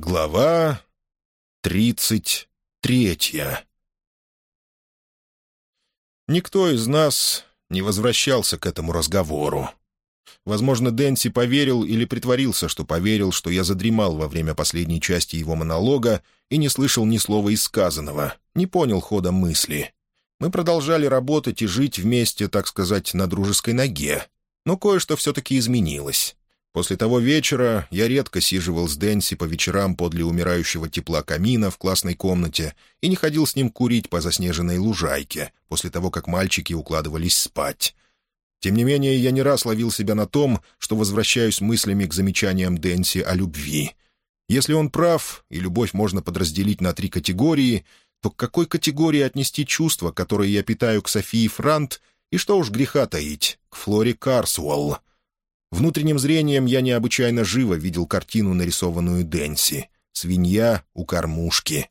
Глава тридцать третья Никто из нас не возвращался к этому разговору. Возможно, Дэнси поверил или притворился, что поверил, что я задремал во время последней части его монолога и не слышал ни слова из сказанного, не понял хода мысли. Мы продолжали работать и жить вместе, так сказать, на дружеской ноге. Но кое-что все-таки изменилось. После того вечера я редко сиживал с Дэнси по вечерам подле умирающего тепла камина в классной комнате и не ходил с ним курить по заснеженной лужайке после того, как мальчики укладывались спать. Тем не менее, я не раз ловил себя на том, что возвращаюсь мыслями к замечаниям Дэнси о любви. Если он прав, и любовь можно подразделить на три категории, то к какой категории отнести чувства, которые я питаю к Софии Франт, и что уж греха таить, к Флоре Карсуэлл? Внутренним зрением я необычайно живо видел картину, нарисованную Дэнси. Свинья у кормушки.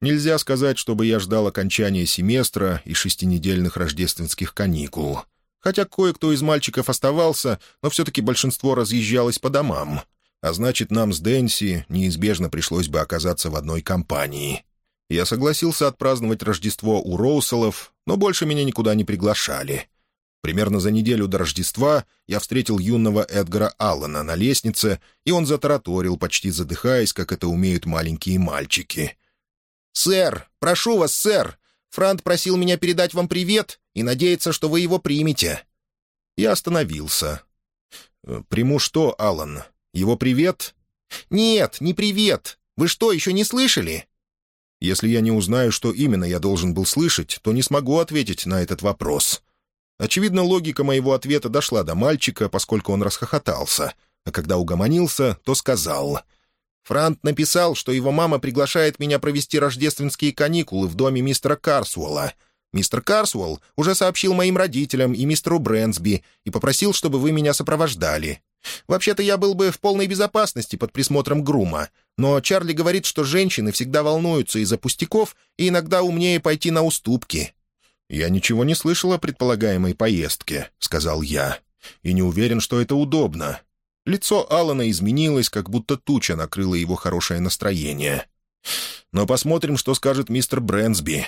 Нельзя сказать, чтобы я ждал окончания семестра и шестинедельных рождественских каникул. Хотя кое-кто из мальчиков оставался, но все-таки большинство разъезжалось по домам. А значит, нам с Дэнси неизбежно пришлось бы оказаться в одной компании. Я согласился отпраздновать Рождество у Роуселов, но больше меня никуда не приглашали. Примерно за неделю до Рождества я встретил юного Эдгара Аллана на лестнице, и он затараторил, почти задыхаясь, как это умеют маленькие мальчики. «Сэр, прошу вас, сэр! Франт просил меня передать вам привет и надеется, что вы его примете». Я остановился. «Э, «Приму что, Аллан? Его привет?» «Нет, не привет. Вы что, еще не слышали?» Если я не узнаю, что именно я должен был слышать, то не смогу ответить на этот вопрос. Очевидно, логика моего ответа дошла до мальчика, поскольку он расхохотался, а когда угомонился, то сказал. «Франт написал, что его мама приглашает меня провести рождественские каникулы в доме мистера Карсуэлла. Мистер Карсуэлл уже сообщил моим родителям и мистеру Брэнсби и попросил, чтобы вы меня сопровождали. Вообще-то я был бы в полной безопасности под присмотром грума, но Чарли говорит, что женщины всегда волнуются из-за пустяков и иногда умнее пойти на уступки. «Я ничего не слышал о предполагаемой поездке», — сказал я, — «и не уверен, что это удобно». Лицо Алана изменилось, как будто туча накрыла его хорошее настроение. «Но посмотрим, что скажет мистер Брэнсби».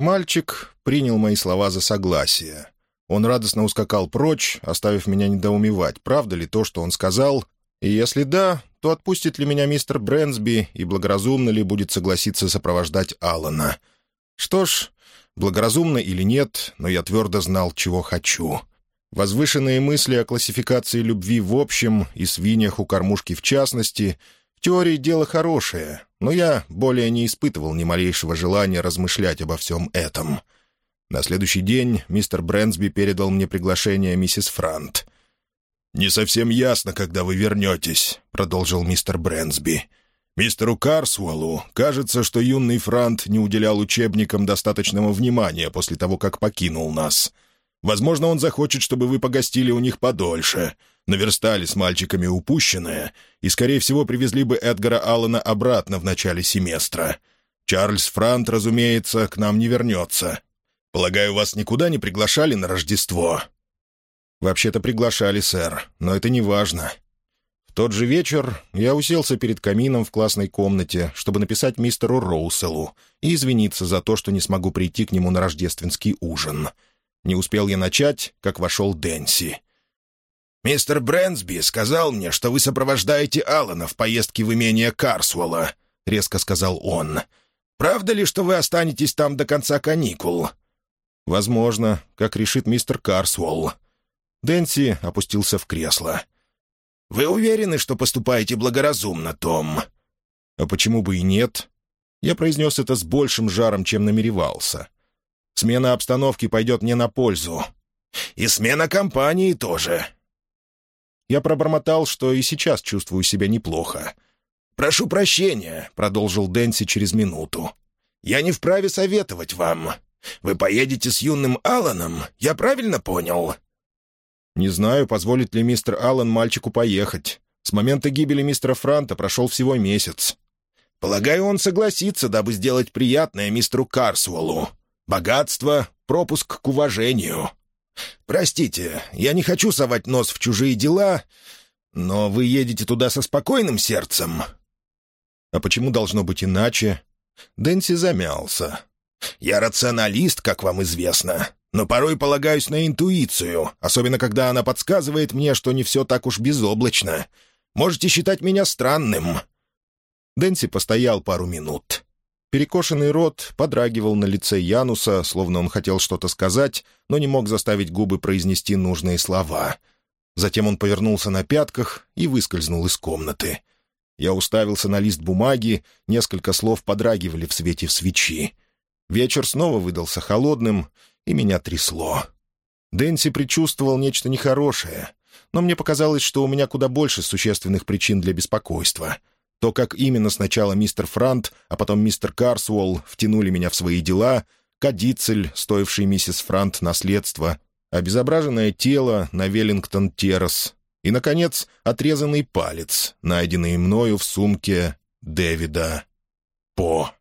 Мальчик принял мои слова за согласие. Он радостно ускакал прочь, оставив меня недоумевать, правда ли то, что он сказал, и если да, то отпустит ли меня мистер Брэнсби и благоразумно ли будет согласиться сопровождать Алана. Что ж, Благоразумно или нет, но я твердо знал, чего хочу. Возвышенные мысли о классификации любви в общем и свиньях у кормушки в частности в теории дело хорошее, но я более не испытывал ни малейшего желания размышлять обо всем этом. На следующий день мистер Брэнсби передал мне приглашение миссис Франт. «Не совсем ясно, когда вы вернетесь», — продолжил мистер Брэнсби. Мистеру Карсуэллу кажется, что юный Франт не уделял учебникам достаточного внимания после того, как покинул нас. Возможно, он захочет, чтобы вы погостили у них подольше, наверстали с мальчиками упущенное и, скорее всего, привезли бы Эдгара Аллана обратно в начале семестра. Чарльз Франт, разумеется, к нам не вернется. Полагаю, вас никуда не приглашали на Рождество?» «Вообще-то приглашали, сэр, но это не важно тот же вечер я уселся перед камином в классной комнате, чтобы написать мистеру Роуселу и извиниться за то, что не смогу прийти к нему на рождественский ужин. Не успел я начать, как вошел Дэнси. «Мистер Брэнсби сказал мне, что вы сопровождаете Алана в поездке в имение Карсуэлла», — резко сказал он. «Правда ли, что вы останетесь там до конца каникул?» «Возможно, как решит мистер Карсуэлл». Дэнси опустился в кресло. «Вы уверены, что поступаете благоразумно, Том?» «А почему бы и нет?» Я произнес это с большим жаром, чем намеревался. «Смена обстановки пойдет мне на пользу». «И смена компании тоже». Я пробормотал, что и сейчас чувствую себя неплохо. «Прошу прощения», — продолжил Дэнси через минуту. «Я не вправе советовать вам. Вы поедете с юным Алланом, я правильно понял?» Не знаю, позволит ли мистер Аллен мальчику поехать. С момента гибели мистера Франта прошел всего месяц. Полагаю, он согласится, дабы сделать приятное мистеру Карсуэллу. Богатство — пропуск к уважению. Простите, я не хочу совать нос в чужие дела, но вы едете туда со спокойным сердцем. А почему должно быть иначе? Дэнси замялся. «Я рационалист, как вам известно, но порой полагаюсь на интуицию, особенно когда она подсказывает мне, что не все так уж безоблачно. Можете считать меня странным». Дэнси постоял пару минут. Перекошенный рот подрагивал на лице Януса, словно он хотел что-то сказать, но не мог заставить губы произнести нужные слова. Затем он повернулся на пятках и выскользнул из комнаты. Я уставился на лист бумаги, несколько слов подрагивали в свете свечи. Вечер снова выдался холодным, и меня трясло. Дэнси предчувствовал нечто нехорошее, но мне показалось, что у меня куда больше существенных причин для беспокойства — то, как именно сначала мистер Франт, а потом мистер Карсуолл втянули меня в свои дела, кадицель, стоивший миссис Франт наследство, обезображенное тело на Веллингтон-террас и, наконец, отрезанный палец, найденный мною в сумке Дэвида По.